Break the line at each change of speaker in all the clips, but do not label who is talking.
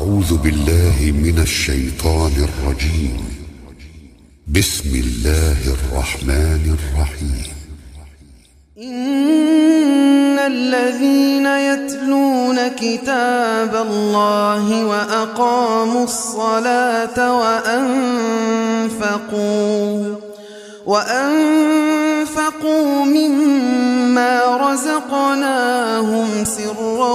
أعوذ بالله من الشيطان الرجيم. بسم الله الرحمن الرحيم.
إن الذين يتلون كتاب الله وأقاموا الصلاة وأنفقوا وأنفقوا مما رزقناهم سرا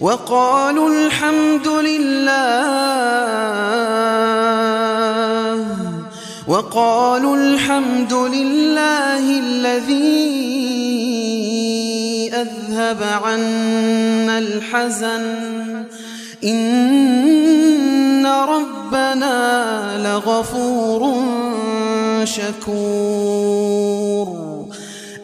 وقالوا الحمد لله. وقالوا الحمد لله الذي أذهب عنا الحزن. إن ربنا لغفور شكور.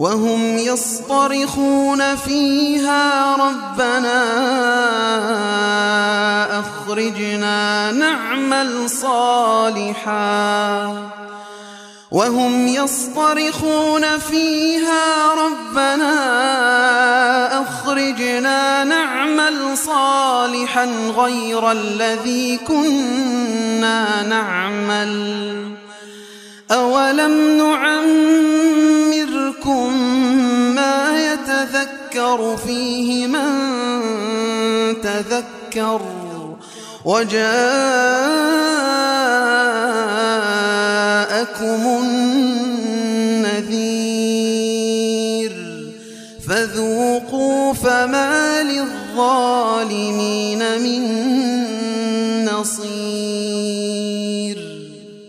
وهم يصطرخون فيها ربنا أخرجنا نعمل صالحا وهم يصطرخون فيها ربنا أخرجنا نعمل صالحا غير الذي كنا نعمل أولم نعمركم يتذكر فيه من تذكر وجاءكم النذير فذوقوا فما للظالمين من نصير